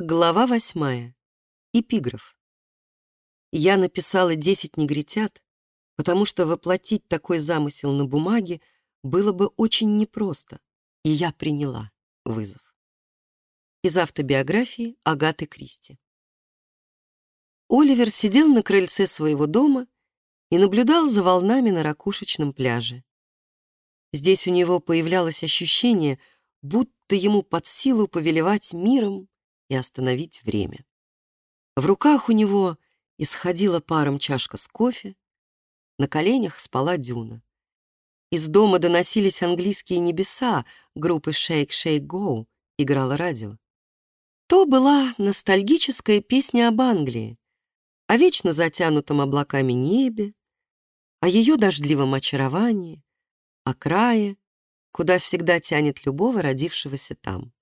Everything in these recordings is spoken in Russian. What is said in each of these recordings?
Глава восьмая. Эпиграф. Я написала «Десять негритят», потому что воплотить такой замысел на бумаге было бы очень непросто, и я приняла вызов. Из автобиографии Агаты Кристи. Оливер сидел на крыльце своего дома и наблюдал за волнами на ракушечном пляже. Здесь у него появлялось ощущение, будто ему под силу повелевать миром и остановить время. В руках у него исходила паром чашка с кофе, на коленях спала дюна. Из дома доносились английские небеса, группы Shake Shake Go играло радио. То была ностальгическая песня об Англии, о вечно затянутом облаками небе, о ее дождливом очаровании, о крае, куда всегда тянет любого родившегося там.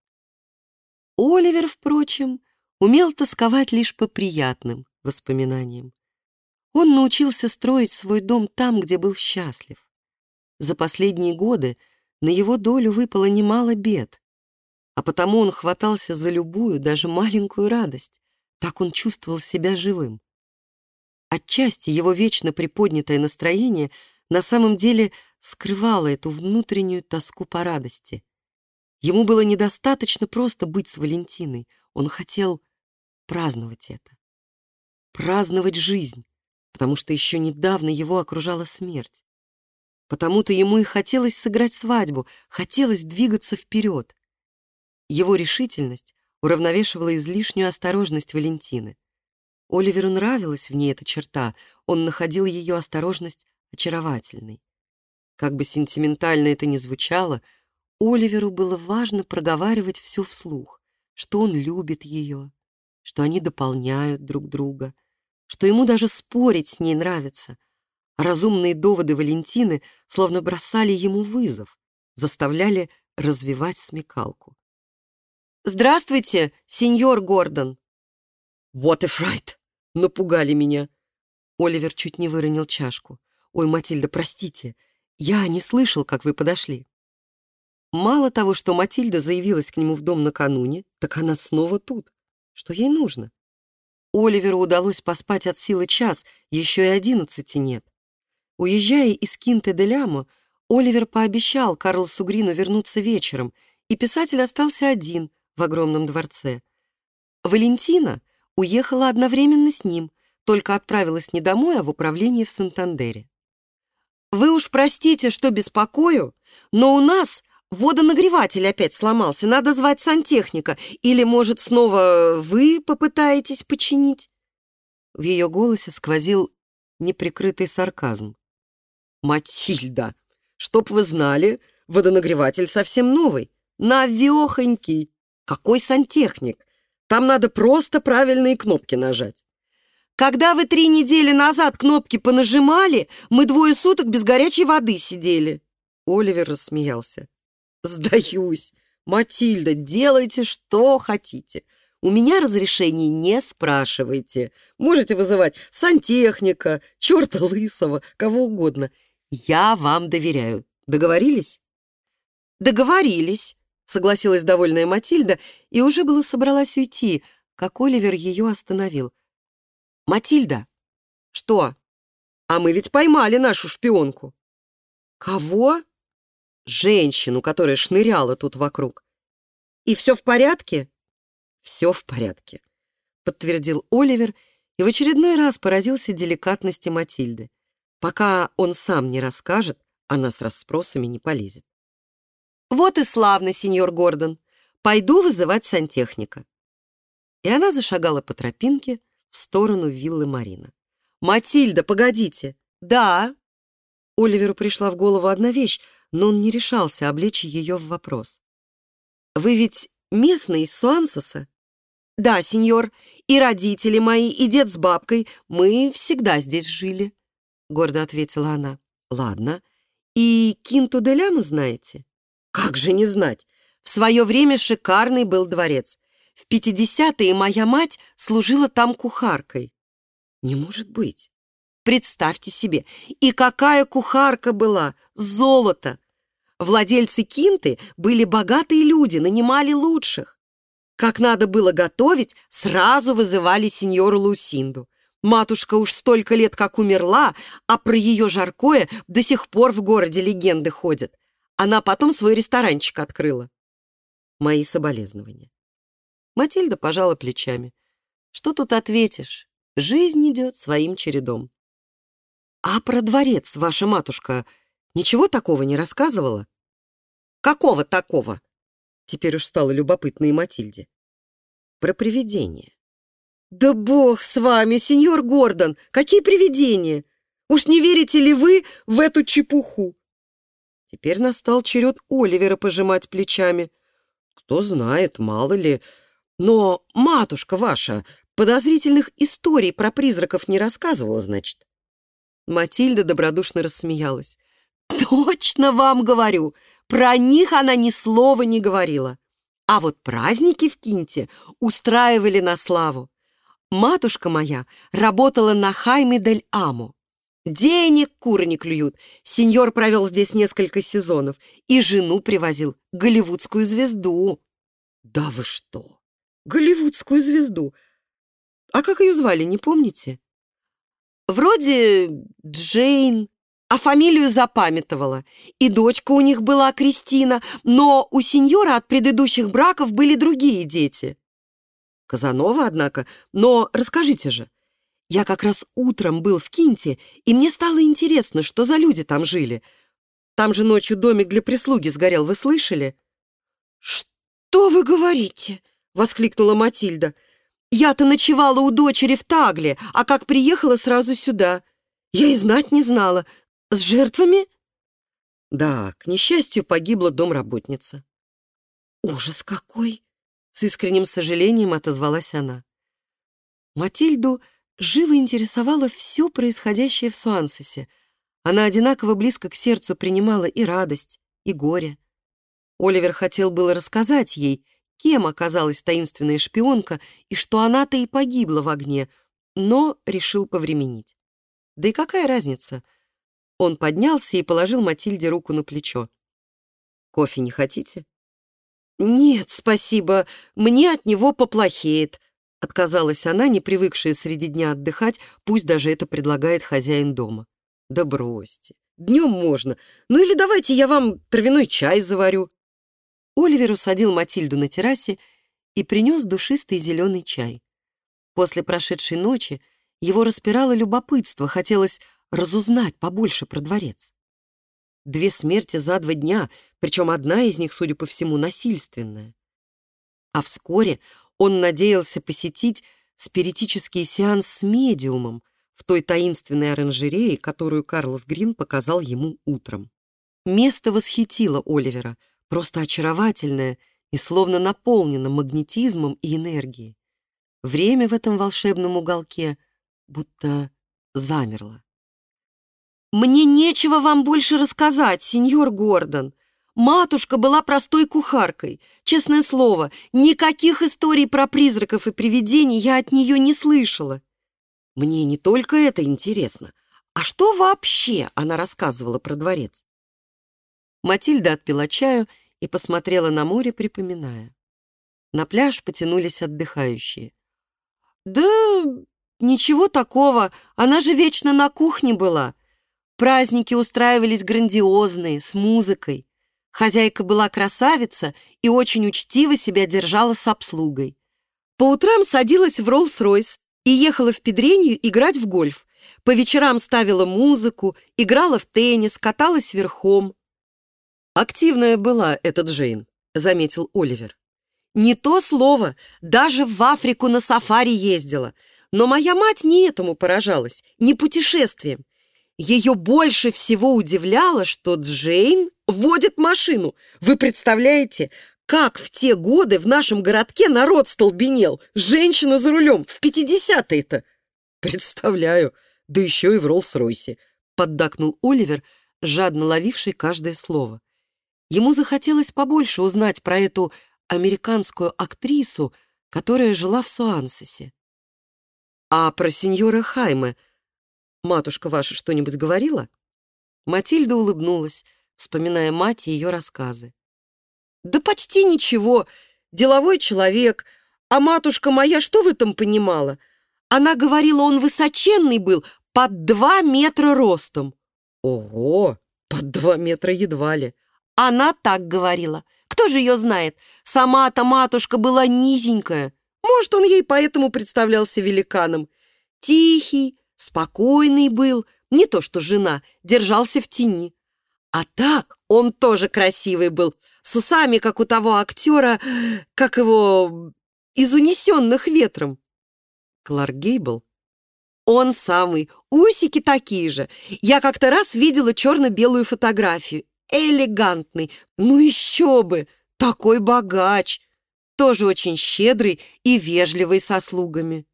Оливер, впрочем, умел тосковать лишь по приятным воспоминаниям. Он научился строить свой дом там, где был счастлив. За последние годы на его долю выпало немало бед, а потому он хватался за любую, даже маленькую радость. Так он чувствовал себя живым. Отчасти его вечно приподнятое настроение на самом деле скрывало эту внутреннюю тоску по радости. Ему было недостаточно просто быть с Валентиной. Он хотел праздновать это. Праздновать жизнь, потому что еще недавно его окружала смерть. Потому-то ему и хотелось сыграть свадьбу, хотелось двигаться вперед. Его решительность уравновешивала излишнюю осторожность Валентины. Оливеру нравилась в ней эта черта, он находил ее осторожность очаровательной. Как бы сентиментально это ни звучало, Оливеру было важно проговаривать все вслух, что он любит ее, что они дополняют друг друга, что ему даже спорить с ней нравится. А разумные доводы Валентины словно бросали ему вызов, заставляли развивать смекалку. «Здравствуйте, сеньор Гордон!» «What if right?» Напугали меня. Оливер чуть не выронил чашку. «Ой, Матильда, простите, я не слышал, как вы подошли». Мало того, что Матильда заявилась к нему в дом накануне, так она снова тут. Что ей нужно? Оливеру удалось поспать от силы час, еще и одиннадцати нет. Уезжая из Кинте-де-Лямо, Оливер пообещал Карлосу Грину вернуться вечером, и писатель остался один в огромном дворце. Валентина уехала одновременно с ним, только отправилась не домой, а в управление в Сантандере. «Вы уж простите, что беспокою, но у нас Водонагреватель опять сломался, надо звать сантехника. Или, может, снова вы попытаетесь починить?» В ее голосе сквозил неприкрытый сарказм. «Матильда, чтоб вы знали, водонагреватель совсем новый, навехонький. Какой сантехник? Там надо просто правильные кнопки нажать. Когда вы три недели назад кнопки понажимали, мы двое суток без горячей воды сидели». Оливер рассмеялся. Сдаюсь. Матильда, делайте, что хотите. У меня разрешений не спрашивайте. Можете вызывать сантехника, черта лысого, кого угодно. Я вам доверяю. Договорились? Договорились, согласилась довольная Матильда и уже было собралась уйти, как Оливер ее остановил. Матильда! Что? А мы ведь поймали нашу шпионку. Кого? Женщину, которая шныряла тут вокруг. «И все в порядке?» «Все в порядке», — подтвердил Оливер и в очередной раз поразился деликатности Матильды. Пока он сам не расскажет, она с расспросами не полезет. «Вот и славно, сеньор Гордон. Пойду вызывать сантехника». И она зашагала по тропинке в сторону виллы Марина. «Матильда, погодите!» «Да!» Оливеру пришла в голову одна вещь, но он не решался облечь ее в вопрос. «Вы ведь местный из Суансоса?» «Да, сеньор, и родители мои, и дед с бабкой, мы всегда здесь жили», — гордо ответила она. «Ладно. И Кинту де Ляма знаете?» «Как же не знать? В свое время шикарный был дворец. В пятидесятые моя мать служила там кухаркой». «Не может быть. Представьте себе, и какая кухарка была! Золото! Владельцы кинты были богатые люди, нанимали лучших. Как надо было готовить, сразу вызывали сеньору Лусинду. Матушка уж столько лет как умерла, а про ее жаркое до сих пор в городе легенды ходят. Она потом свой ресторанчик открыла. Мои соболезнования. Матильда пожала плечами. Что тут ответишь? Жизнь идет своим чередом. А про дворец ваша матушка ничего такого не рассказывала? Какого такого? Теперь уж стало любопытно и Матильде. Про привидения. Да бог с вами, сеньор Гордон! Какие привидения? Уж не верите ли вы в эту чепуху? Теперь настал черед Оливера пожимать плечами. Кто знает, мало ли. Но матушка ваша подозрительных историй про призраков не рассказывала, значит? Матильда добродушно рассмеялась. «Точно вам говорю, про них она ни слова не говорила. А вот праздники в Кинте устраивали на славу. Матушка моя работала на Хайме дель Амо. Денег куры не клюют. Сеньор провел здесь несколько сезонов и жену привозил, голливудскую звезду. Да вы что? Голливудскую звезду? А как ее звали, не помните? Вроде Джейн, а фамилию запамятовала. И дочка у них была Кристина, но у сеньора от предыдущих браков были другие дети. Казанова, однако, но расскажите же. Я как раз утром был в Кинте, и мне стало интересно, что за люди там жили. Там же ночью домик для прислуги сгорел, вы слышали? «Что вы говорите?» — воскликнула Матильда. «Я-то ночевала у дочери в Тагле, а как приехала сразу сюда. Я и знать не знала. С жертвами?» Да, к несчастью, погибла домработница. «Ужас какой!» — с искренним сожалением отозвалась она. Матильду живо интересовало все происходящее в Суансесе. Она одинаково близко к сердцу принимала и радость, и горе. Оливер хотел было рассказать ей, кем оказалась таинственная шпионка и что она-то и погибла в огне, но решил повременить. Да и какая разница — он поднялся и положил Матильде руку на плечо. «Кофе не хотите?» «Нет, спасибо, мне от него поплохеет», — отказалась она, не привыкшая среди дня отдыхать, пусть даже это предлагает хозяин дома. «Да бросьте, днем можно. Ну или давайте я вам травяной чай заварю». Оливер усадил Матильду на террасе и принес душистый зеленый чай. После прошедшей ночи его распирало любопытство, хотелось разузнать побольше про дворец. Две смерти за два дня, причем одна из них, судя по всему, насильственная. А вскоре он надеялся посетить спиритический сеанс с медиумом в той таинственной оранжерее, которую Карлос Грин показал ему утром. Место восхитило Оливера, просто очаровательное и словно наполнено магнетизмом и энергией. Время в этом волшебном уголке будто замерло. «Мне нечего вам больше рассказать, сеньор Гордон. Матушка была простой кухаркой. Честное слово, никаких историй про призраков и привидений я от нее не слышала. Мне не только это интересно. А что вообще она рассказывала про дворец?» Матильда отпила чаю и посмотрела на море, припоминая. На пляж потянулись отдыхающие. «Да ничего такого, она же вечно на кухне была. Праздники устраивались грандиозные, с музыкой. Хозяйка была красавица и очень учтиво себя держала с обслугой. По утрам садилась в Роллс-Ройс и ехала в Педренью играть в гольф. По вечерам ставила музыку, играла в теннис, каталась верхом. «Активная была эта Джейн», — заметил Оливер. «Не то слово, даже в Африку на сафари ездила. Но моя мать не этому поражалась, не путешествием. Ее больше всего удивляло, что Джейн водит машину. Вы представляете, как в те годы в нашем городке народ столбенел? Женщина за рулем в 50-е-то. Представляю, да еще и в Роллс-Ройсе, поддакнул Оливер, жадно ловивший каждое слово. Ему захотелось побольше узнать про эту американскую актрису, которая жила в Суансесе. А про сеньора Хайме Матушка ваша что-нибудь говорила?» Матильда улыбнулась, вспоминая мать и ее рассказы. «Да почти ничего. деловой человек, а матушка моя что в этом понимала? Она говорила, он высоченный был, под два метра ростом. Ого, под два метра едва ли. Она так говорила. Кто же ее знает? Сама-то матушка была низенькая. Может, он ей поэтому представлялся великаном. Тихий, спокойный был, не то что жена, держался в тени. А так он тоже красивый был, с усами, как у того актера, как его, из «Унесенных ветром». Кларк Гейбл? Он самый, усики такие же. Я как-то раз видела черно-белую фотографию. Элегантный, ну еще бы, такой богач. Тоже очень щедрый и вежливый со слугами.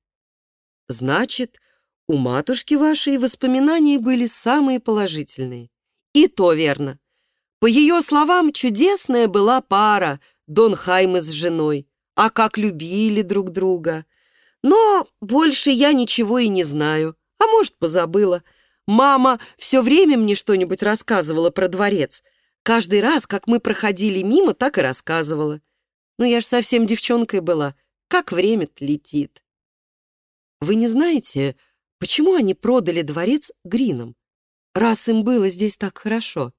Значит, у матушки вашей воспоминания были самые положительные. И то верно. По ее словам, чудесная была пара Дон Хайме с женой. А как любили друг друга. Но больше я ничего и не знаю. А может, позабыла. Мама все время мне что-нибудь рассказывала про дворец. Каждый раз, как мы проходили мимо, так и рассказывала. Но я ж совсем девчонкой была. Как время-то летит. Вы не знаете, почему они продали дворец Гринам? раз им было здесь так хорошо.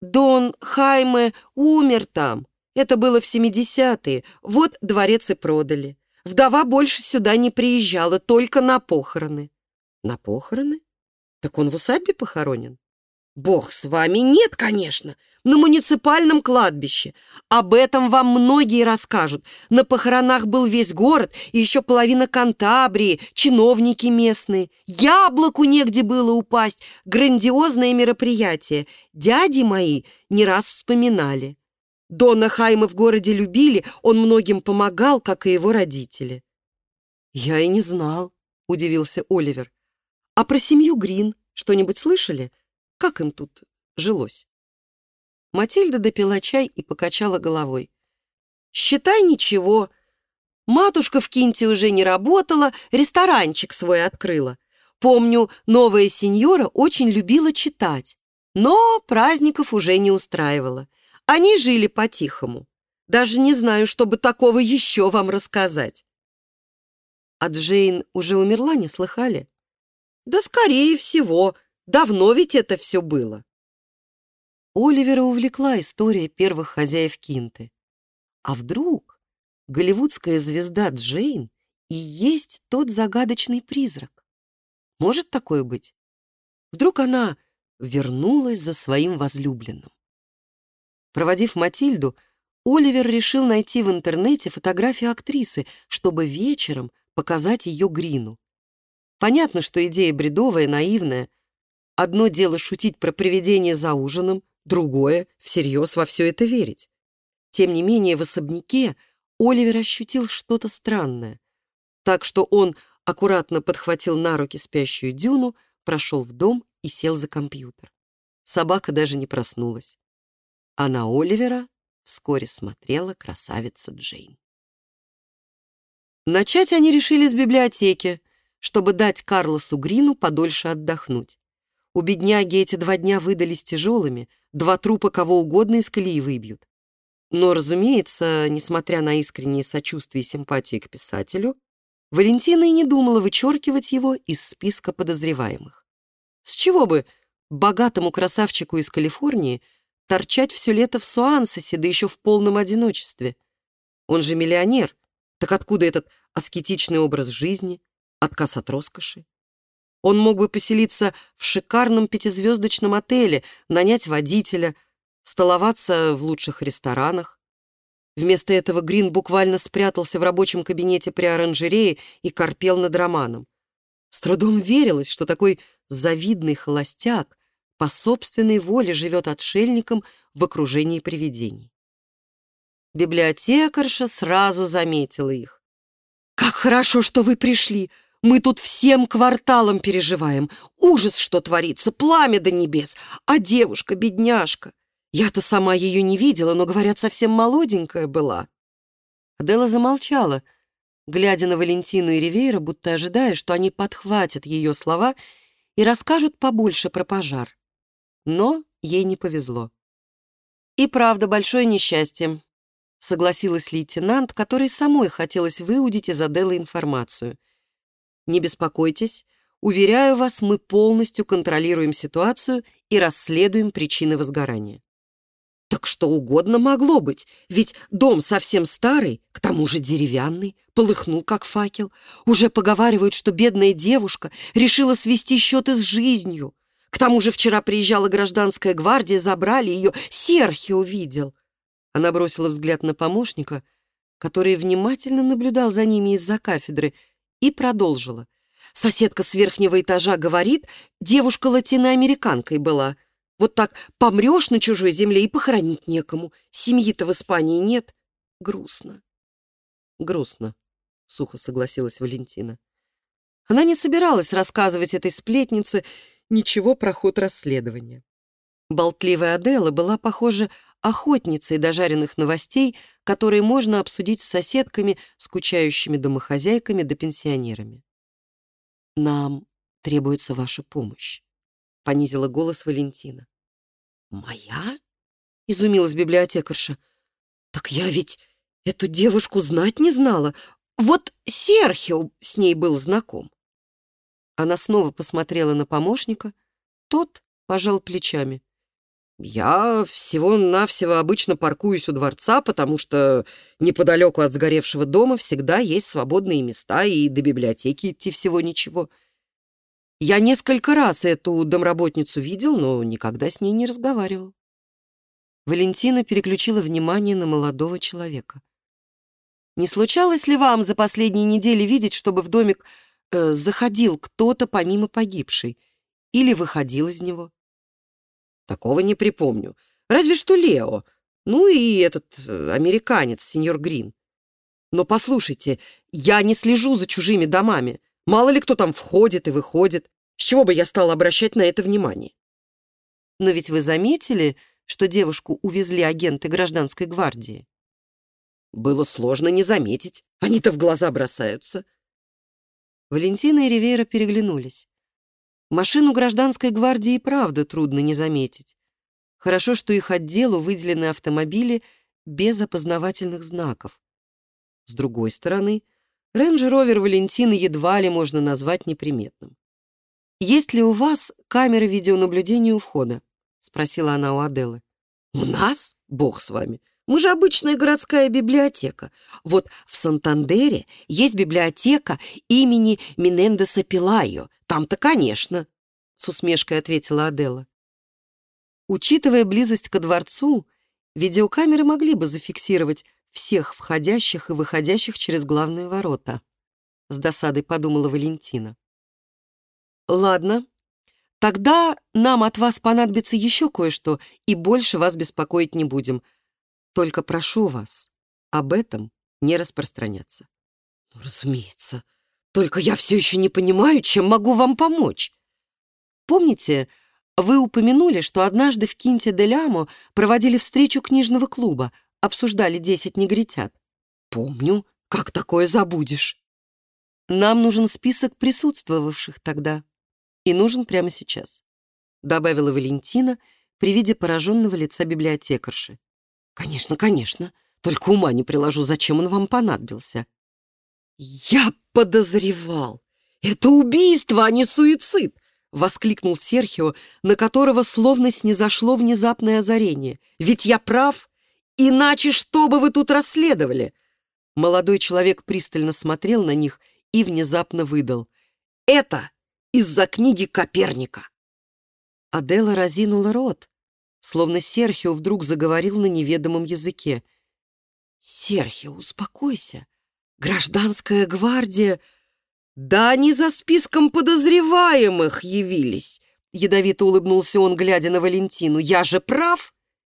Дон Хайме умер там. Это было в 70-е. Вот дворец и продали. Вдова больше сюда не приезжала, только на похороны. На похороны? Так он в усадьбе похоронен? Бог с вами, нет, конечно, на муниципальном кладбище. Об этом вам многие расскажут. На похоронах был весь город и еще половина Кантабрии, чиновники местные. Яблоку негде было упасть. Грандиозное мероприятие. Дяди мои не раз вспоминали. Дона Хайма в городе любили, он многим помогал, как и его родители. «Я и не знал», — удивился Оливер. «А про семью Грин что-нибудь слышали?» Как им тут жилось? Матильда допила чай и покачала головой. «Считай, ничего. Матушка в Кинте уже не работала, ресторанчик свой открыла. Помню, новая сеньора очень любила читать, но праздников уже не устраивала. Они жили по-тихому. Даже не знаю, чтобы такого еще вам рассказать». «А Джейн уже умерла, не слыхали?» «Да, скорее всего», Давно ведь это все было. Оливера увлекла история первых хозяев Кинты. А вдруг голливудская звезда Джейн и есть тот загадочный призрак? Может такое быть? Вдруг она вернулась за своим возлюбленным? Проводив Матильду, Оливер решил найти в интернете фотографию актрисы, чтобы вечером показать ее Грину. Понятно, что идея бредовая, наивная, Одно дело шутить про привидение за ужином, другое — всерьез во все это верить. Тем не менее, в особняке Оливер ощутил что-то странное. Так что он аккуратно подхватил на руки спящую Дюну, прошел в дом и сел за компьютер. Собака даже не проснулась. А на Оливера вскоре смотрела красавица Джейн. Начать они решили с библиотеки, чтобы дать Карлосу Грину подольше отдохнуть. У бедняги эти два дня выдались тяжелыми, два трупа кого угодно из колеи выбьют. Но, разумеется, несмотря на искреннее сочувствие и симпатию к писателю, Валентина и не думала вычеркивать его из списка подозреваемых. С чего бы богатому красавчику из Калифорнии торчать все лето в Суансесе, да еще в полном одиночестве? Он же миллионер. Так откуда этот аскетичный образ жизни, отказ от роскоши? Он мог бы поселиться в шикарном пятизвездочном отеле, нанять водителя, столоваться в лучших ресторанах. Вместо этого Грин буквально спрятался в рабочем кабинете при оранжерее и корпел над романом. С трудом верилось, что такой завидный холостяк по собственной воле живет отшельником в окружении привидений. Библиотекарша сразу заметила их. «Как хорошо, что вы пришли!» Мы тут всем кварталом переживаем. Ужас, что творится, пламя до небес. А девушка, бедняжка. Я-то сама ее не видела, но, говорят, совсем молоденькая была». Адела замолчала, глядя на Валентину и Ривейра, будто ожидая, что они подхватят ее слова и расскажут побольше про пожар. Но ей не повезло. И правда, большое несчастье. согласилась лейтенант, которой самой хотелось выудить из Аделы информацию. «Не беспокойтесь, уверяю вас, мы полностью контролируем ситуацию и расследуем причины возгорания». Так что угодно могло быть, ведь дом совсем старый, к тому же деревянный, полыхнул как факел. Уже поговаривают, что бедная девушка решила свести счеты с жизнью. К тому же вчера приезжала гражданская гвардия, забрали ее, Серхио видел. Она бросила взгляд на помощника, который внимательно наблюдал за ними из-за кафедры, и продолжила. Соседка с верхнего этажа говорит, девушка латиноамериканкой была. Вот так помрешь на чужой земле и похоронить некому. Семьи-то в Испании нет. Грустно. Грустно, сухо согласилась Валентина. Она не собиралась рассказывать этой сплетнице ничего про ход расследования. Болтливая Адела была, похоже, охотницей до жареных новостей, которые можно обсудить с соседками, скучающими домохозяйками да пенсионерами. «Нам требуется ваша помощь», — понизила голос Валентина. «Моя?» — изумилась библиотекарша. «Так я ведь эту девушку знать не знала. Вот Серхио с ней был знаком». Она снова посмотрела на помощника. Тот пожал плечами. «Я всего-навсего обычно паркуюсь у дворца, потому что неподалеку от сгоревшего дома всегда есть свободные места, и до библиотеки идти всего ничего. Я несколько раз эту домработницу видел, но никогда с ней не разговаривал». Валентина переключила внимание на молодого человека. «Не случалось ли вам за последние недели видеть, чтобы в домик э, заходил кто-то помимо погибшей или выходил из него?» Такого не припомню. Разве что Лео. Ну и этот э, американец, сеньор Грин. Но послушайте, я не слежу за чужими домами. Мало ли кто там входит и выходит. С чего бы я стала обращать на это внимание? Но ведь вы заметили, что девушку увезли агенты гражданской гвардии? Было сложно не заметить. Они-то в глаза бросаются. Валентина и Ривейра переглянулись. Машину гражданской гвардии и правда трудно не заметить. Хорошо, что их отделу выделены автомобили без опознавательных знаков. С другой стороны, рейндж-ровер Валентины едва ли можно назвать неприметным. «Есть ли у вас камеры видеонаблюдения у входа?» — спросила она у Аделы. «У нас? Бог с вами. Мы же обычная городская библиотека. Вот в Сантандере есть библиотека имени Минендеса Пилайо. Там-то, конечно, — с усмешкой ответила Адела. Учитывая близость ко дворцу, видеокамеры могли бы зафиксировать всех входящих и выходящих через главные ворота. С досадой подумала Валентина. Ладно, тогда нам от вас понадобится еще кое-что, и больше вас беспокоить не будем — только прошу вас об этом не распространяться. Ну, разумеется. Только я все еще не понимаю, чем могу вам помочь. Помните, вы упомянули, что однажды в Кинте де Лямо проводили встречу книжного клуба, обсуждали десять негритят? Помню. Как такое забудешь? Нам нужен список присутствовавших тогда. И нужен прямо сейчас, добавила Валентина при виде пораженного лица библиотекарши. «Конечно, конечно. Только ума не приложу, зачем он вам понадобился». «Я подозревал! Это убийство, а не суицид!» — воскликнул Серхио, на которого словно снизошло внезапное озарение. «Ведь я прав! Иначе что бы вы тут расследовали?» Молодой человек пристально смотрел на них и внезапно выдал. «Это из-за книги Коперника!» Адела разинула рот, словно Серхио вдруг заговорил на неведомом языке. «Серхио, успокойся. Гражданская гвардия...» «Да они за списком подозреваемых явились!» Ядовито улыбнулся он, глядя на Валентину. «Я же прав?»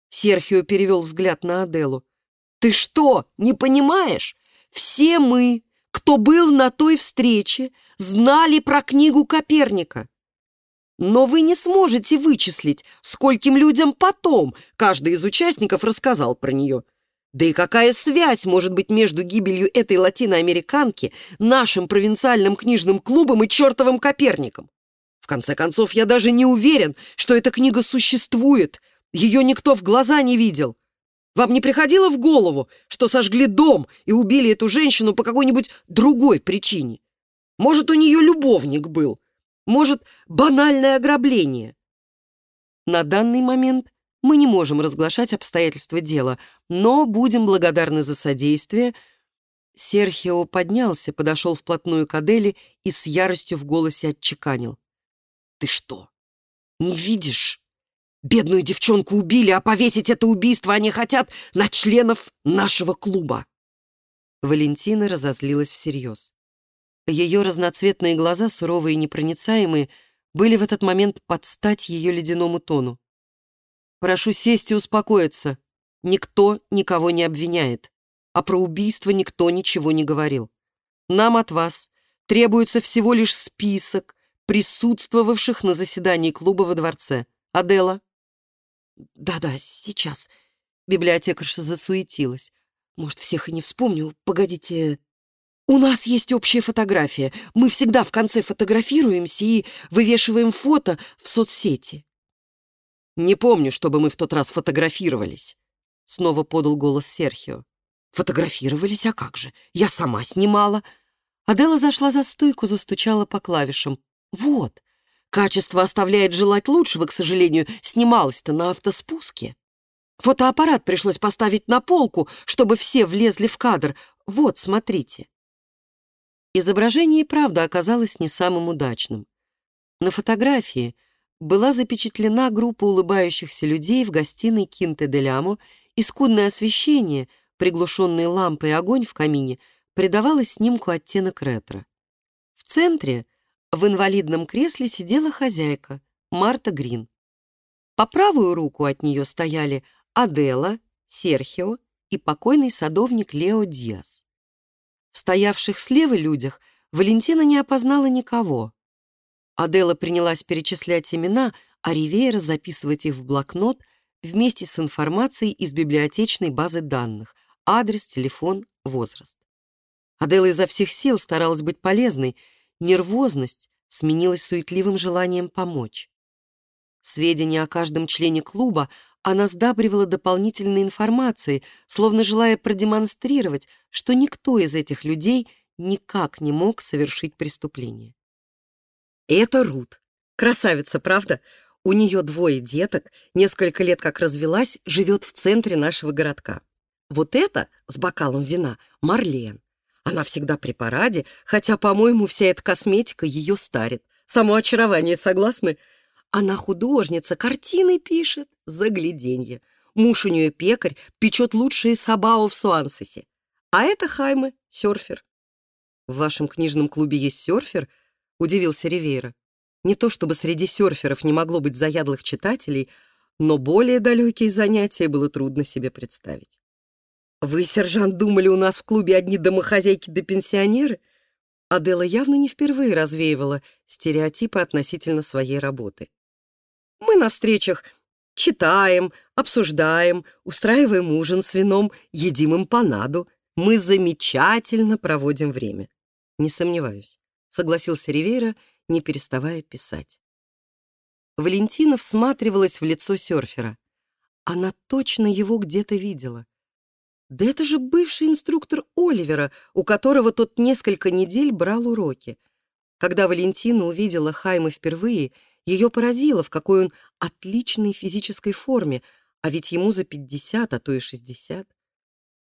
Серхио перевел взгляд на Аделу. «Ты что, не понимаешь? Все мы, кто был на той встрече, знали про книгу Коперника. Но вы не сможете вычислить, скольким людям потом каждый из участников рассказал про нее. Да и какая связь может быть между гибелью этой латиноамериканки, нашим провинциальным книжным клубом и чертовым Коперником? В конце концов, я даже не уверен, что эта книга существует. Ее никто в глаза не видел. Вам не приходило в голову, что сожгли дом и убили эту женщину по какой-нибудь другой причине? Может, у нее любовник был? Может, банальное ограбление? На данный момент мы не можем разглашать обстоятельства дела, но будем благодарны за содействие. Серхио поднялся, подошел вплотную к Аделе и с яростью в голосе отчеканил. «Ты что, не видишь? Бедную девчонку убили, а повесить это убийство они хотят на членов нашего клуба!» Валентина разозлилась всерьез. Ее разноцветные глаза, суровые и непроницаемые, были в этот момент под стать ее ледяному тону. «Прошу сесть и успокоиться. Никто никого не обвиняет, а про убийство никто ничего не говорил. Нам от вас требуется всего лишь список присутствовавших на заседании клуба во дворце. Адела?» «Да-да, сейчас». Библиотекарша засуетилась. «Может, всех и не вспомню. Погодите, у нас есть общая фотография. Мы всегда в конце фотографируемся и вывешиваем фото в соцсети. Не помню, чтобы мы в тот раз фотографировались. Снова подал голос Серхио. Фотографировались, а как же? Я сама снимала. Адела зашла за стойку, застучала по клавишам. Вот, качество оставляет желать лучшего, к сожалению, снималось-то на автоспуске. Фотоаппарат пришлось поставить на полку, чтобы все влезли в кадр. Вот, смотрите. Изображение правда оказалось не самым удачным. На фотографии была запечатлена группа улыбающихся людей в гостиной Кинте де Лямо, и скудное освещение, приглушенные лампы и огонь в камине придавало снимку оттенок ретро. В центре, в инвалидном кресле, сидела хозяйка, Марта Грин. По правую руку от нее стояли Адела, Серхио и покойный садовник Лео Диас. В стоявших слева людях Валентина не опознала никого. Адела принялась перечислять имена, а Ривейра записывать их в блокнот вместе с информацией из библиотечной базы данных, адрес, телефон, возраст. Адела изо всех сил старалась быть полезной, нервозность сменилась суетливым желанием помочь. Сведения о каждом члене клуба она сдабривала дополнительной информацией, словно желая продемонстрировать, что никто из этих людей никак не мог совершить преступление. Это Рут. Красавица, правда? У нее двое деток, несколько лет как развелась, живет в центре нашего городка. Вот это с бокалом вина Марлен. Она всегда при параде, хотя, по-моему, вся эта косметика ее старит. Само очарование, согласны? Она художница, картины пишет, загляденье. Муж у нее пекарь, печет лучшие сабао в Суансесе. А это Хайме, серфер. «В вашем книжном клубе есть серфер?» — удивился Ривейра. Не то чтобы среди серферов не могло быть заядлых читателей, но более далекие занятия было трудно себе представить. «Вы, сержант, думали, у нас в клубе одни домохозяйки да пенсионеры?» Адела явно не впервые развеивала стереотипы относительно своей работы. Мы на встречах читаем, обсуждаем, устраиваем ужин с вином, едим эмпанаду. Мы замечательно проводим время. Не сомневаюсь, согласился Ривейра, не переставая писать. Валентина всматривалась в лицо серфера. Она точно его где-то видела. Да это же бывший инструктор Оливера, у которого тот несколько недель брал уроки. Когда Валентина увидела Хайма впервые — ее поразило, в какой он отличной физической форме, а ведь ему за пятьдесят, а то и шестьдесят.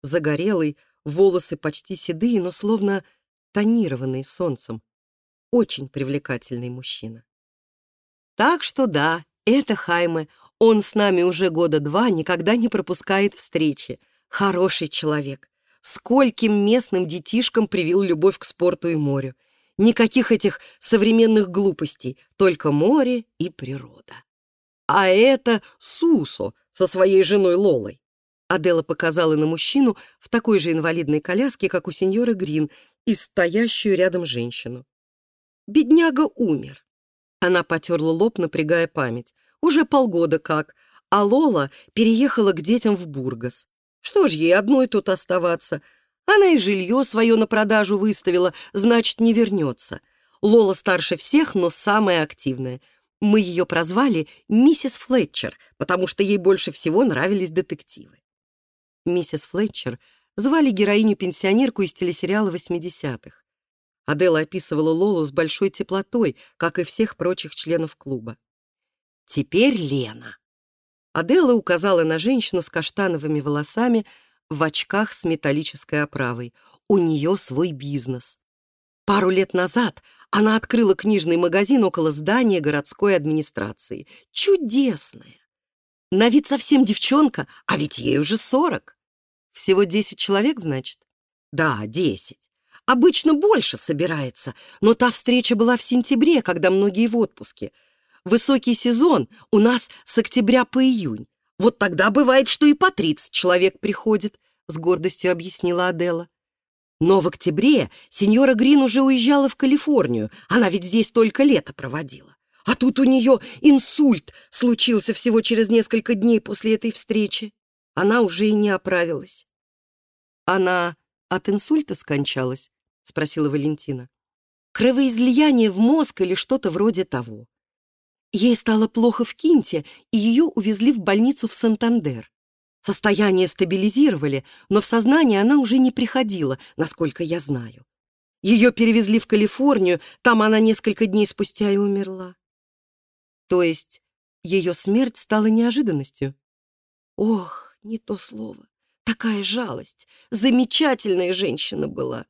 Загорелый, волосы почти седые, но словно тонированные солнцем. Очень привлекательный мужчина. Так что да, это Хайме. Он с нами уже года два, никогда не пропускает встречи. Хороший человек. Скольким местным детишкам привил любовь к спорту и морю. Никаких этих современных глупостей, только море и природа. А это Сусо со своей женой Лолой. Адела показала на мужчину в такой же инвалидной коляске, как у сеньоры Грин, и стоящую рядом женщину. Бедняга умер. Она потерла лоб, напрягая память. Уже полгода как, а Лола переехала к детям в Бургас. Что ж ей одной тут оставаться? Она и жилье свое на продажу выставила, значит, не вернется. Лола старше всех, но самая активная. Мы ее прозвали миссис Флетчер, потому что ей больше всего нравились детективы. миссис Флетчер, звали героиню-пенсионерку из телесериала 80-х. Адела описывала Лолу с большой теплотой, как и всех прочих членов клуба. «Теперь Лена». Адела указала на женщину с каштановыми волосами в очках с металлической оправой. У нее свой бизнес. Пару лет назад она открыла книжный магазин около здания городской администрации. Чудесная! На вид совсем девчонка, а ведь ей уже сорок. Всего десять человек, значит? Да, десять. Обычно больше собирается, но та встреча была в сентябре, когда многие в отпуске. Высокий сезон у нас с октября по июнь. Вот тогда бывает, что и по 30 человек приходит, с гордостью объяснила Адела. Но в октябре сеньора Грин уже уезжала в Калифорнию, она ведь здесь только лето проводила. А тут у нее инсульт случился всего через несколько дней после этой встречи. Она уже и не оправилась. Она от инсульта скончалась? — спросила Валентина. «Кровоизлияние в мозг или что-то вроде того. Ей стало плохо в Кинте, и ее увезли в больницу в Сантандер. Состояние стабилизировали, но в сознание она уже не приходила, насколько я знаю. Ее перевезли в Калифорнию, там она несколько дней спустя и умерла. То есть ее смерть стала неожиданностью? Ох, не то слово. Такая жалость. Замечательная женщина была.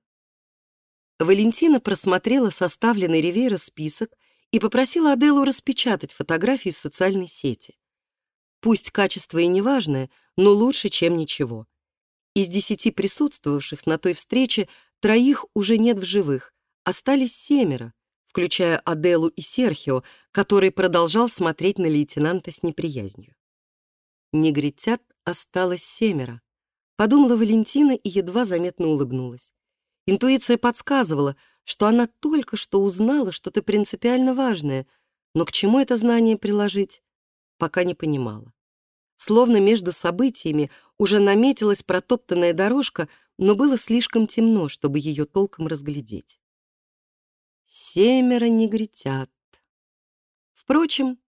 Валентина просмотрела составленный Ривейра список и попросила Аделу распечатать фотографии в социальной сети. Пусть качество и неважное, но лучше, чем ничего. Из десяти присутствовавших на той встрече троих уже нет в живых, остались семеро, включая Аделу и Серхио, который продолжал смотреть на лейтенанта с неприязнью. Негритят осталось семеро, подумала Валентина и едва заметно улыбнулась. Интуиция подсказывала, что она только что узнала что-то принципиально важное, но к чему это знание приложить, пока не понимала. Словно между событиями уже наметилась протоптанная дорожка, но было слишком темно, чтобы ее толком разглядеть. Семеро негритят. Впрочем,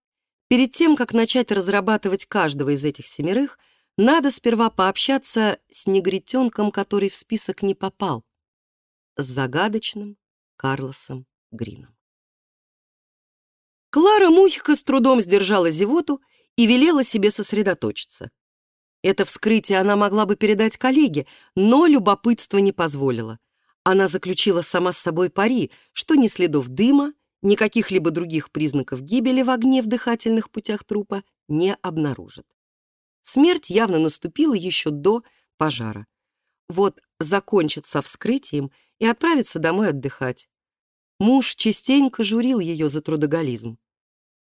перед тем, как начать разрабатывать каждого из этих семерых, надо сперва пообщаться с негритенком, который в список не попал, с загадочным Карлосом Грином. Клара Мухика с трудом сдержала зевоту и велела себе сосредоточиться. Это вскрытие она могла бы передать коллеге, но любопытство не позволило. Она заключила сама с собой пари, что ни следов дыма, ни каких-либо других признаков гибели в огне в дыхательных путях трупа не обнаружит. Смерть явно наступила еще до пожара. Вот закончит со вскрытием и отправиться домой отдыхать. Муж частенько журил ее за трудоголизм.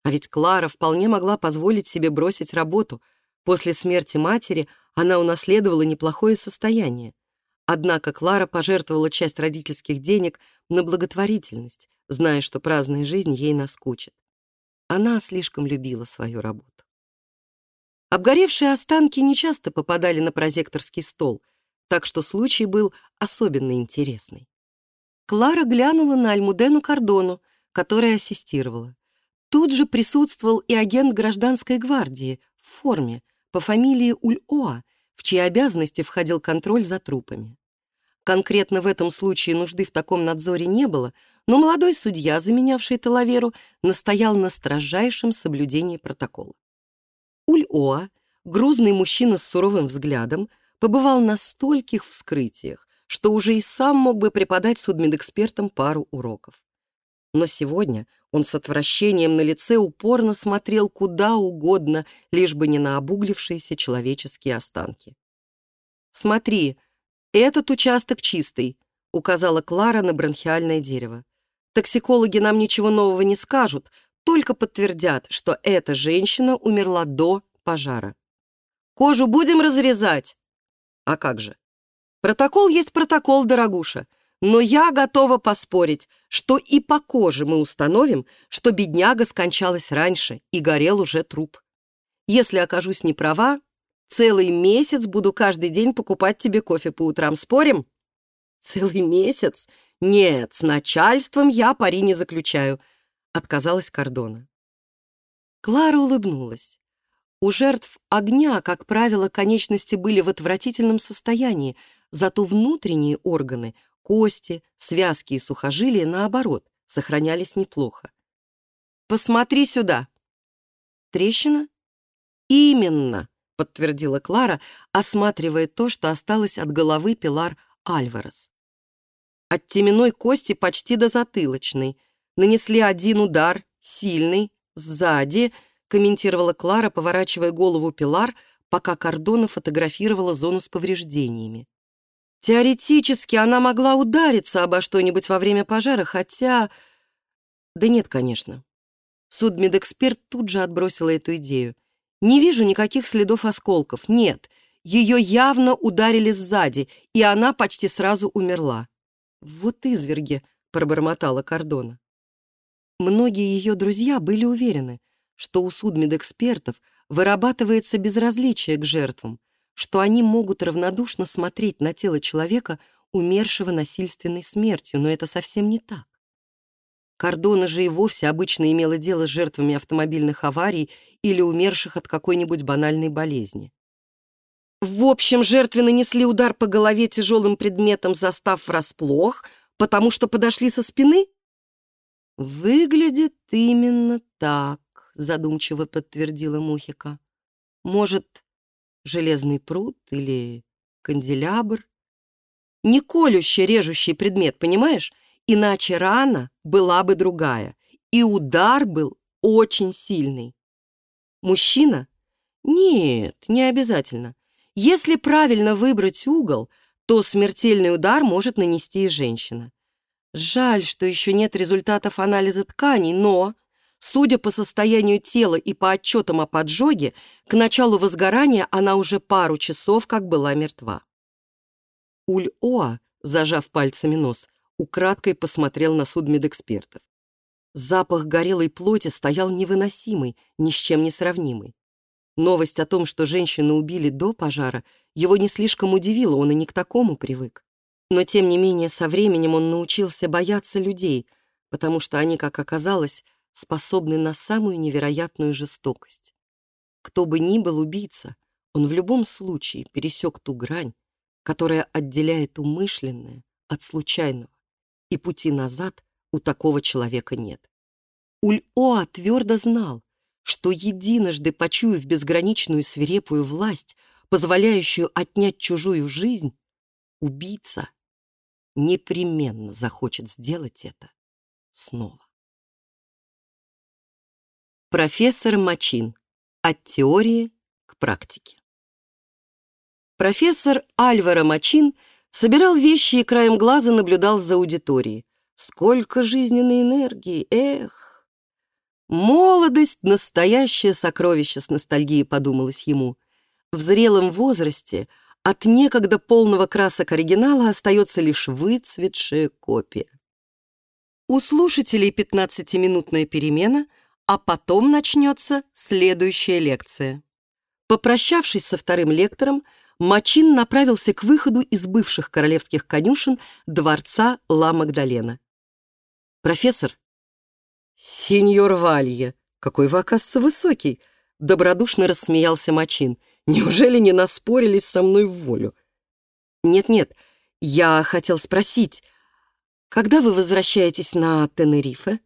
А ведь Клара вполне могла позволить себе бросить работу. После смерти матери она унаследовала неплохое состояние. Однако Клара пожертвовала часть родительских денег на благотворительность, зная, что праздная жизнь ей наскучит. Она слишком любила свою работу. Обгоревшие останки нечасто попадали на прозекторский стол, так что случай был особенно интересный. Клара глянула на Альмудену Кордону, которая ассистировала. Тут же присутствовал и агент гражданской гвардии в форме по фамилии Уль-Оа, в чьи обязанности входил контроль за трупами. Конкретно в этом случае нужды в таком надзоре не было, но молодой судья, заменявший Талаверу, настоял на строжайшем соблюдении протокола. Уль-Оа, грузный мужчина с суровым взглядом, побывал на стольких вскрытиях, что уже и сам мог бы преподать судмедэкспертам пару уроков. Но сегодня он с отвращением на лице упорно смотрел куда угодно, лишь бы не на обуглившиеся человеческие останки. «Смотри, этот участок чистый», — указала Клара на бронхиальное дерево. «Токсикологи нам ничего нового не скажут, только подтвердят, что эта женщина умерла до пожара. Кожу будем разрезать?» «А как же? Протокол есть протокол, дорогуша, но я готова поспорить, что и по коже мы установим, что бедняга скончалась раньше и горел уже труп. Если окажусь неправа, целый месяц буду каждый день покупать тебе кофе по утрам. Спорим? Целый месяц? Нет, с начальством я пари не заключаю, отказалась Кордона. Клара улыбнулась. У жертв огня, как правило, конечности были в отвратительном состоянии, зато внутренние органы, кости, связки и сухожилия, наоборот, сохранялись неплохо. «Посмотри сюда!» «Трещина?» «Именно!» — подтвердила Клара, осматривая то, что осталось от головы Пилар Альварес. От теменной кости почти до затылочной. Нанесли один удар, сильный, сзади, комментировала Клара, поворачивая голову Пилар, пока Кордона фотографировала зону с повреждениями. Теоретически она могла удариться обо что-нибудь во время пожара, хотя... Да нет, конечно. Судмедэксперт тут же отбросила эту идею. Не вижу никаких следов осколков. Нет, ее явно ударили сзади, и она почти сразу умерла. «Вот изверги», — пробормотала Кордона. Многие ее друзья были уверены, что у судмедэкспертов вырабатывается безразличие к жертвам, что они могут равнодушно смотреть на тело человека, умершего насильственной смертью, но это совсем не так. Кордона же и вовсе обычно имела дело с жертвами автомобильных аварий или умерших от какой-нибудь банальной болезни. В общем, жертвы нанесли удар по голове тяжелым предметом, застав врасплох, потому что подошли со спины? Выглядит именно так, задумчиво подтвердила Мухика. Может, железный пруд или канделябр. Не колющий, режущий предмет, понимаешь? Иначе рана была бы другая, и удар был очень сильный. Мужчина? Нет, не обязательно. Если правильно выбрать угол, то смертельный удар может нанести и женщина. Жаль, что еще нет результатов анализа тканей, но Судя по состоянию тела и по отчетам о поджоге, к началу возгорания она уже пару часов как была мертва. Уль-Оа, зажав пальцами нос, украдкой посмотрел на судмедэкспертов. Запах горелой плоти стоял невыносимый, ни с чем не сравнимый. Новость о том, что женщину убили до пожара, его не слишком удивила, он и не к такому привык. Но, тем не менее, со временем он научился бояться людей, потому что они, как оказалось, способны на самую невероятную жестокость. Кто бы ни был убийца, он в любом случае пересек ту грань, которая отделяет умышленное от случайного, и пути назад у такого человека нет. Уль-Оа твердо знал, что единожды почуяв безграничную свирепую власть, позволяющую отнять чужую жизнь, убийца непременно захочет сделать это снова. Профессор Мачин. От теории к практике. Профессор Альваро Мачин собирал вещи и краем глаза наблюдал за аудиторией. Сколько жизненной энергии, эх! Молодость — настоящее сокровище с ностальгией, подумалось ему. В зрелом возрасте от некогда полного красок оригинала остается лишь выцветшая копия. У слушателей 15-минутная перемена — а потом начнется следующая лекция. Попрощавшись со вторым лектором, Мачин направился к выходу из бывших королевских конюшен дворца Ла Магдалена. «Профессор?» «Сеньор Валье, какой вы, оказывается, высокий!» Добродушно рассмеялся Мачин. «Неужели не наспорились со мной в волю?» «Нет-нет, я хотел спросить, когда вы возвращаетесь на Тенерифе?»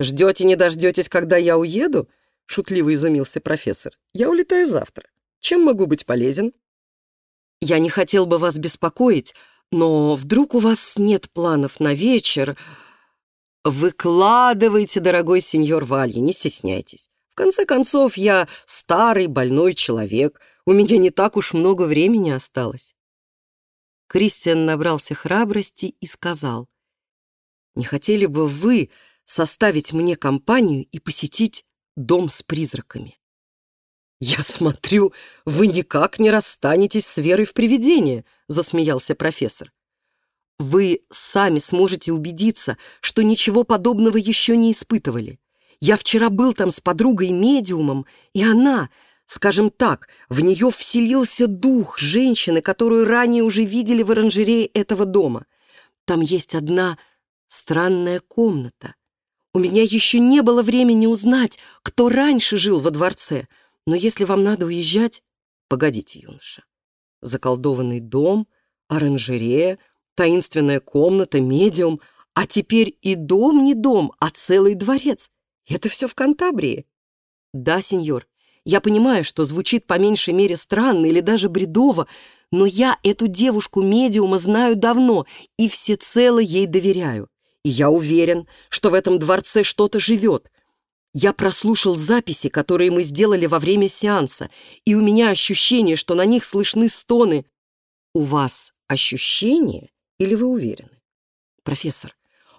«Ждете, не дождетесь, когда я уеду?» — шутливо изумился профессор. «Я улетаю завтра. Чем могу быть полезен?» «Я не хотел бы вас беспокоить, но вдруг у вас нет планов на вечер...» «Выкладывайте, дорогой сеньор Вальи, не стесняйтесь. В конце концов, я старый больной человек, у меня не так уж много времени осталось». Кристиан набрался храбрости и сказал, «Не хотели бы вы составить мне компанию и посетить дом с призраками. «Я смотрю, вы никак не расстанетесь с верой в привидения», — засмеялся профессор. «Вы сами сможете убедиться, что ничего подобного еще не испытывали. Я вчера был там с подругой-медиумом, и она, скажем так, в нее вселился дух женщины, которую ранее уже видели в оранжерее этого дома. Там есть одна странная комната, у меня еще не было времени узнать, кто раньше жил во дворце, Но если вам надо уезжать... Погодите, юноша. Заколдованный дом, оранжерея, таинственная комната, медиум, а теперь и дом не дом, а целый дворец. Это все в Кантабрии. Да, сеньор, я понимаю, что звучит по меньшей мере странно или даже бредово, но я эту девушку-медиума знаю давно и всецело ей доверяю. И я уверен, что в этом дворце что-то живет. Я прослушал записи, которые мы сделали во время сеанса, и у меня ощущение, что на них слышны стоны. У вас ощущение или вы уверены? Профессор,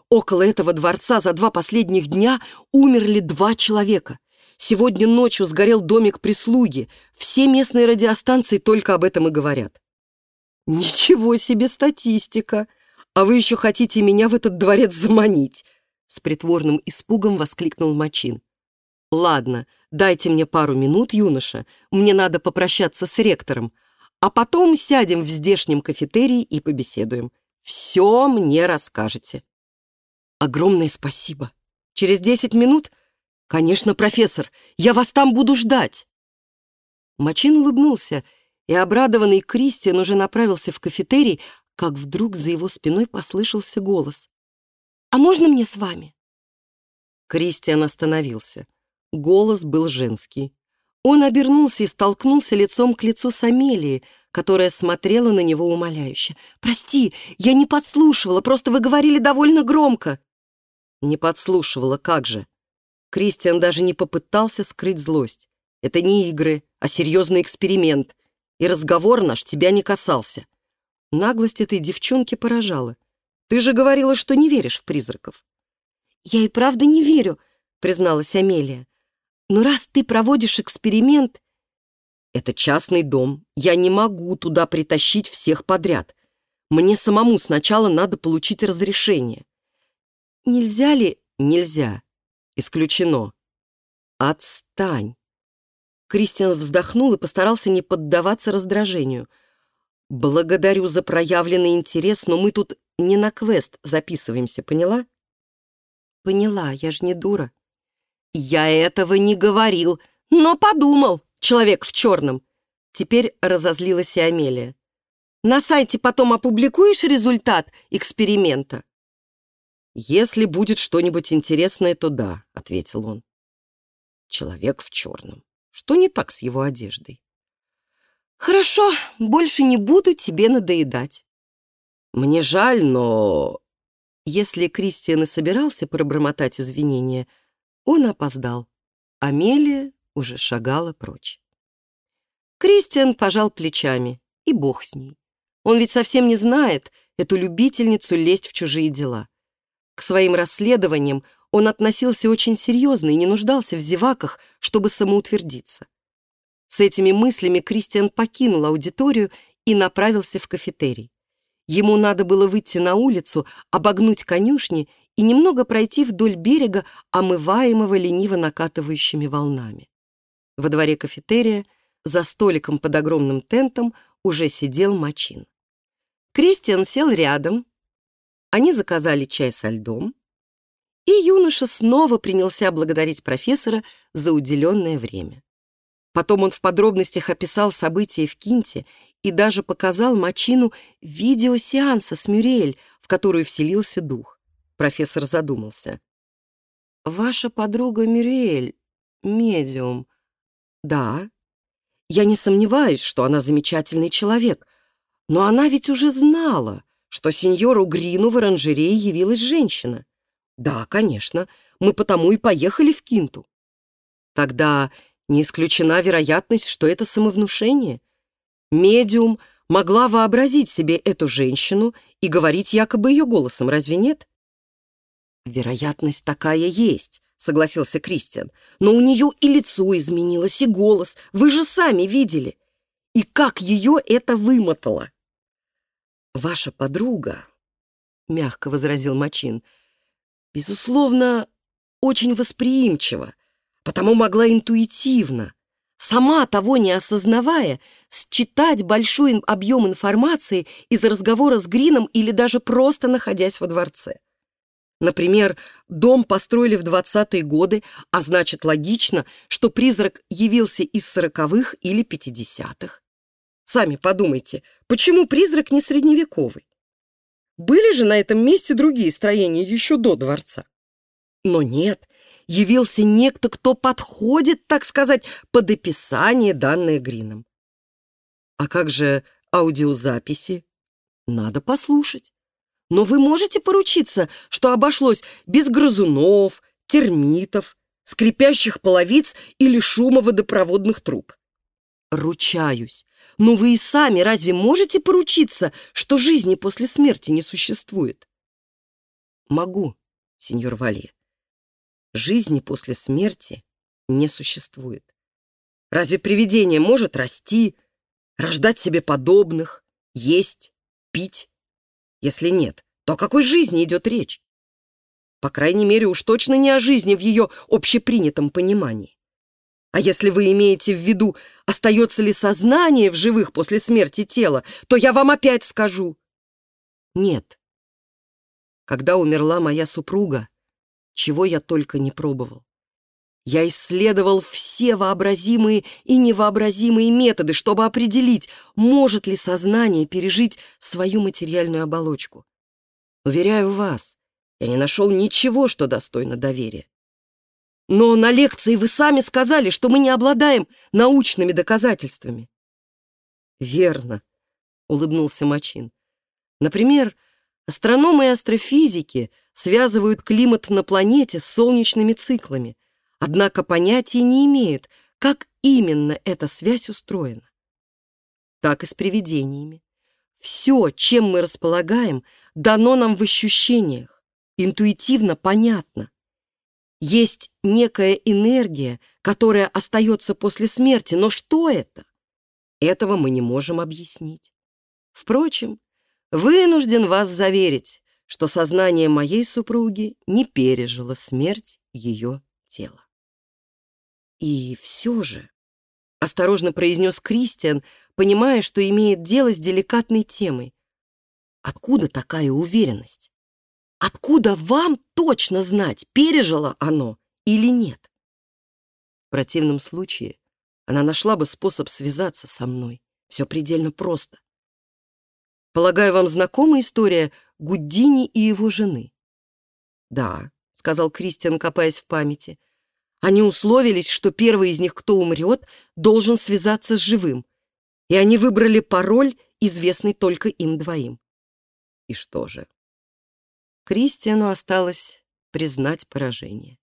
около этого дворца за два последних дня умерли два человека. Сегодня ночью сгорел домик прислуги. Все местные радиостанции только об этом и говорят. Ничего себе статистика! А вы еще хотите меня в этот дворец заманить? С притворным испугом воскликнул Мачин. «Ладно, дайте мне пару минут, юноша. Мне надо попрощаться с ректором. А потом сядем в здешнем кафетерии и побеседуем. Все мне расскажете». «Огромное спасибо. Через десять минут?» «Конечно, профессор. Я вас там буду ждать». Мачин улыбнулся, и обрадованный Кристиан уже направился в кафетерий, как вдруг за его спиной послышался голос. «А можно мне с вами?» Кристиан остановился. Голос был женский. Он обернулся и столкнулся лицом к лицу с Амелией, которая смотрела на него умоляюще. «Прости, я не подслушивала, просто вы говорили довольно громко». «Не подслушивала, как же?» Кристиан даже не попытался скрыть злость. «Это не игры, а серьезный эксперимент, и разговор наш тебя не касался». Наглость этой девчонки поражала. «Ты же говорила, что не веришь в призраков». «Я и правда не верю», — призналась Амелия. Но раз ты проводишь эксперимент... Это частный дом. Я не могу туда притащить всех подряд. Мне самому сначала надо получить разрешение. Нельзя ли? Нельзя. Исключено. Отстань. Кристиан вздохнул и постарался не поддаваться раздражению. «Благодарю за проявленный интерес, но мы тут не на квест записываемся, поняла?» «Поняла, я же не дура», «Я этого не говорил, но подумал, человек в черном». Теперь разозлилась и Амелия. «На сайте потом опубликуешь результат эксперимента?» «Если будет что-нибудь интересное, то да», — ответил он. «Человек в черном. Что не так с его одеждой?» «Хорошо, больше не буду тебе надоедать». «Мне жаль, но...» Если Кристиан и собирался пробормотать извинения, — он опоздал. Амелия уже шагала прочь. Кристиан пожал плечами, и бог с ней. Он ведь совсем не знает эту любительницу лезть в чужие дела. К своим расследованиям он относился очень серьезно и не нуждался в зеваках, чтобы самоутвердиться. С этими мыслями Кристиан покинул аудиторию и направился в кафетерий. Ему надо было выйти на улицу, обогнуть конюшни и немного пройти вдоль берега, омываемого лениво накатывающими волнами. Во дворе кафетерия, за столиком под огромным тентом, уже сидел Мачин. Кристиан сел рядом, они заказали чай со льдом, и юноша снова принялся благодарить профессора за уделенное время. Потом он в подробностях описал события в Кинте и даже показал Мачину видеосеанса с Мюрель, в которую вселился дух. Профессор задумался. «Ваша подруга Мюриэль, медиум». «Да. Я не сомневаюсь, что она замечательный человек. Но она ведь уже знала, что сеньору Грину в оранжерее явилась женщина. Да, конечно, мы потому и поехали в Кинту. Тогда не исключена вероятность, что это самовнушение. Медиум могла вообразить себе эту женщину и говорить якобы ее голосом, разве нет? «Вероятность такая есть», — согласился Кристиан. «Но у нее и лицо изменилось, и голос. Вы же сами видели. И как ее это вымотало!» «Ваша подруга», — мягко возразил Мачин, «безусловно, очень восприимчива, потому могла интуитивно, сама того не осознавая, считать большой объем информации из разговора с Грином или даже просто находясь во дворце. Например, дом построили в 20-е годы, а значит логично, что призрак явился из сороковых или пятидесятых. Сами подумайте, почему призрак не средневековый? Были же на этом месте другие строения еще до дворца. Но нет, явился некто, кто подходит, так сказать, под описание, данное Грином. А как же аудиозаписи? Надо послушать. Но вы можете поручиться, что обошлось без грызунов, термитов, скрипящих половиц или шума водопроводных труб? Ручаюсь. Но вы и сами разве можете поручиться, что жизни после смерти не существует? Могу, сеньор Валье. Жизни после смерти не существует. Разве привидение может расти, рождать себе подобных, есть, пить? Если нет, то о какой жизни идет речь? По крайней мере, уж точно не о жизни в ее общепринятом понимании. А если вы имеете в виду, остается ли сознание в живых после смерти тела, то я вам опять скажу. Нет. Когда умерла моя супруга, чего я только не пробовал. Я исследовал все вообразимые и невообразимые методы, чтобы определить, может ли сознание пережить свою материальную оболочку. Уверяю вас, я не нашел ничего, что достойно доверия. Но на лекции вы сами сказали, что мы не обладаем научными доказательствами. Верно, улыбнулся Мачин. Например, астрономы и астрофизики связывают климат на планете с солнечными циклами, однако понятия не имеют, как именно эта связь устроена. Так и с привидениями. Все, чем мы располагаем, дано нам в ощущениях, интуитивно понятно. Есть некая энергия, которая остается после смерти, но что это? Этого мы не можем объяснить. Впрочем, вынужден вас заверить, что сознание моей супруги не пережило смерть ее тела. И все же, осторожно произнес Кристиан, понимая, что имеет дело с деликатной темой. Откуда такая уверенность? Откуда вам точно знать, пережило оно или нет? В противном случае она нашла бы способ связаться со мной. Все предельно просто. Полагаю, вам знакома история Гуддини и его жены? Да, сказал Кристиан, копаясь в памяти. Они условились, что первый из них, кто умрет, должен связаться с живым. И они выбрали пароль, известный только им двоим. И что же? Кристиану осталось признать поражение.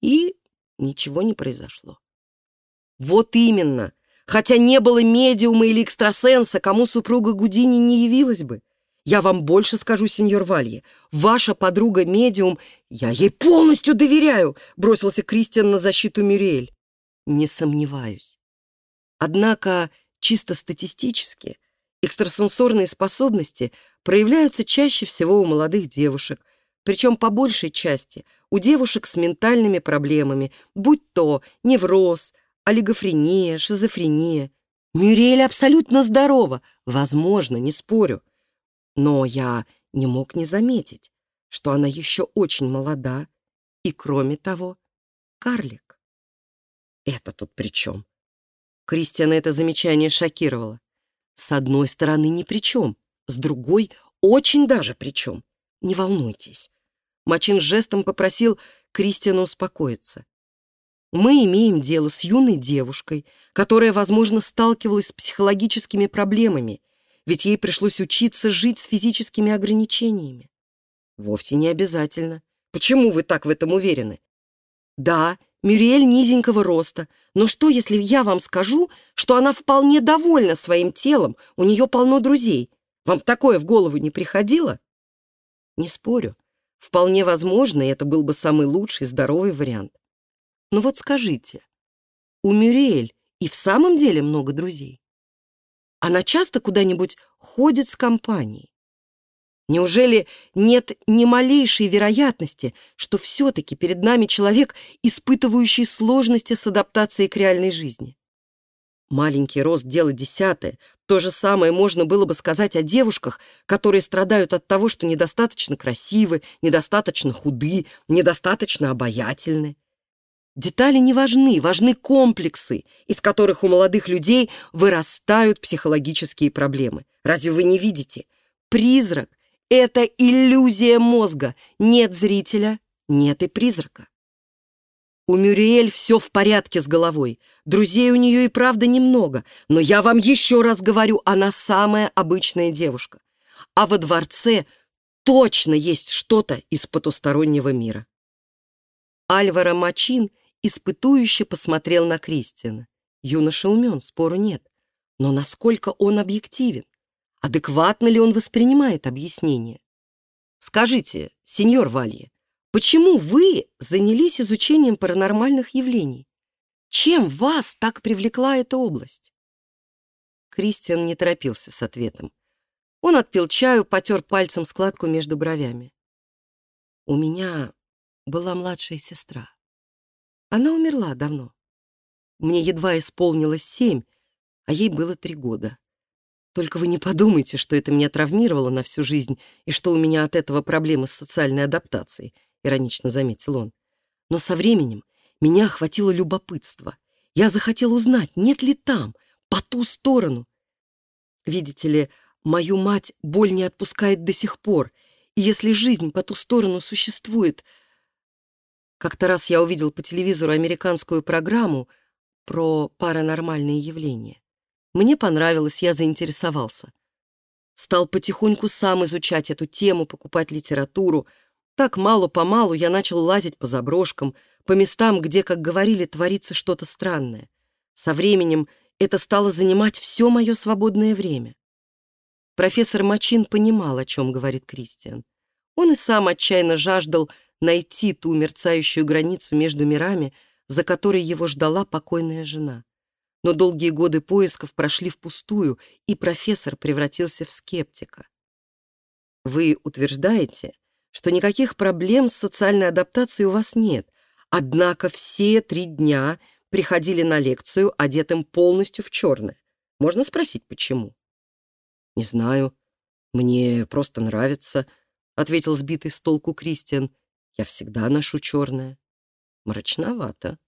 И ничего не произошло. Вот именно! Хотя не было медиума или экстрасенса, кому супруга Гудини не явилась бы. Я вам больше скажу, сеньор Валье. Ваша подруга-медиум... Я ей полностью доверяю!» Бросился Кристиан на защиту Мюриэль. Не сомневаюсь. Однако, чисто статистически, экстрасенсорные способности проявляются чаще всего у молодых девушек, причем по большей части у девушек с ментальными проблемами, будь то невроз, олигофрения, шизофрения. Мюриэль абсолютно здорова, возможно, не спорю. Но я не мог не заметить, что она еще очень молода и, кроме того, карлик. Это тут при чем? Кристиана это замечание шокировало. С одной стороны, ни при чем, с другой, очень даже при чем. Не волнуйтесь. Мачин жестом попросил Кристиана успокоиться. Мы имеем дело с юной девушкой, которая, возможно, сталкивалась с психологическими проблемами ведь ей пришлось учиться жить с физическими ограничениями. Вовсе не обязательно. Почему вы так в этом уверены? Да, Мюриэль низенького роста, но что, если я вам скажу, что она вполне довольна своим телом, у нее полно друзей? Вам такое в голову не приходило? Не спорю. Вполне возможно, это был бы самый лучший, здоровый вариант. Но вот скажите, у Мюриэль и в самом деле много друзей? Она часто куда-нибудь ходит с компанией. Неужели нет ни малейшей вероятности, что все-таки перед нами человек, испытывающий сложности с адаптацией к реальной жизни? Маленький рост — дело десятое. То же самое можно было бы сказать о девушках, которые страдают от того, что недостаточно красивы, недостаточно худы, недостаточно обаятельны. Детали не важны, важны комплексы, из которых у молодых людей вырастают психологические проблемы. Разве вы не видите? Призрак — это иллюзия мозга. Нет зрителя, нет и призрака. У Мюриэль все в порядке с головой. Друзей у нее и правда немного. Но я вам еще раз говорю, она самая обычная девушка. А во дворце точно есть что-то из потустороннего мира. Альвара Мачин испытующе посмотрел на Кристиана. Юноша умен, спору нет. Но насколько он объективен? Адекватно ли он воспринимает объяснение? Скажите, сеньор Валье, почему вы занялись изучением паранормальных явлений? Чем вас так привлекла эта область? Кристиан не торопился с ответом. Он отпил чаю, потер пальцем складку между бровями. У меня была младшая сестра. Она умерла давно. Мне едва исполнилось семь, а ей было три года. Только вы не подумайте, что это меня травмировало на всю жизнь и что у меня от этого проблемы с социальной адаптацией, иронично заметил он. Но со временем меня охватило любопытство. Я захотел узнать, нет ли там, по ту сторону. Видите ли, мою мать боль не отпускает до сих пор, и если жизнь по ту сторону существует, как-то раз я увидел по телевизору американскую программу про паранормальные явления. Мне понравилось, я заинтересовался. Стал потихоньку сам изучать эту тему, покупать литературу. Так мало-помалу я начал лазить по заброшкам, по местам, где, как говорили, творится что-то странное. Со временем это стало занимать все мое свободное время. Профессор Мачин понимал, о чем говорит Кристиан. Он и сам отчаянно жаждал найти ту мерцающую границу между мирами, за которой его ждала покойная жена. Но долгие годы поисков прошли впустую, и профессор превратился в скептика. Вы утверждаете, что никаких проблем с социальной адаптацией у вас нет, однако все три дня приходили на лекцию, одетым полностью в черное. Можно спросить, почему? «Не знаю. Мне просто нравится», — ответил сбитый с толку Кристиан. Я всегда ношу черное. Мрачновато.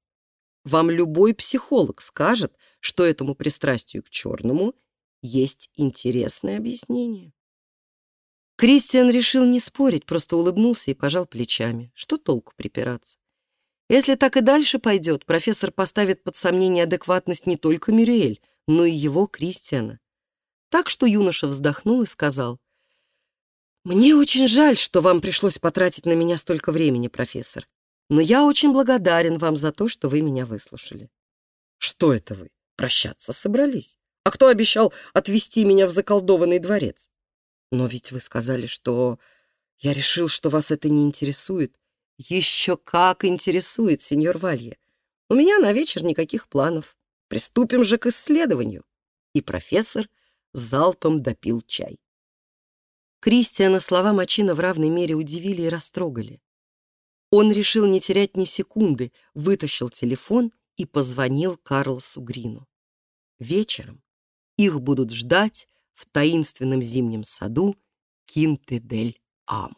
Вам любой психолог скажет, что этому пристрастию к черному есть интересное объяснение. Кристиан решил не спорить, просто улыбнулся и пожал плечами. Что толку припираться? Если так и дальше пойдет, профессор поставит под сомнение адекватность не только Мюриэль, но и его, Кристиана. Так что юноша вздохнул и сказал, «Мне очень жаль, что вам пришлось потратить на меня столько времени, профессор, но я очень благодарен вам за то, что вы меня выслушали». «Что это вы? Прощаться собрались? А кто обещал отвезти меня в заколдованный дворец?» «Но ведь вы сказали, что...» «Я решил, что вас это не интересует». «Еще как интересует, сеньор Валье. У меня на вечер никаких планов. Приступим же к исследованию». И профессор залпом допил чай. Кристиана слова Мачина в равной мере удивили и растрогали. Он решил не терять ни секунды, вытащил телефон и позвонил Карлосу Грину. Вечером их будут ждать в таинственном зимнем саду Кинте-дель-Ам.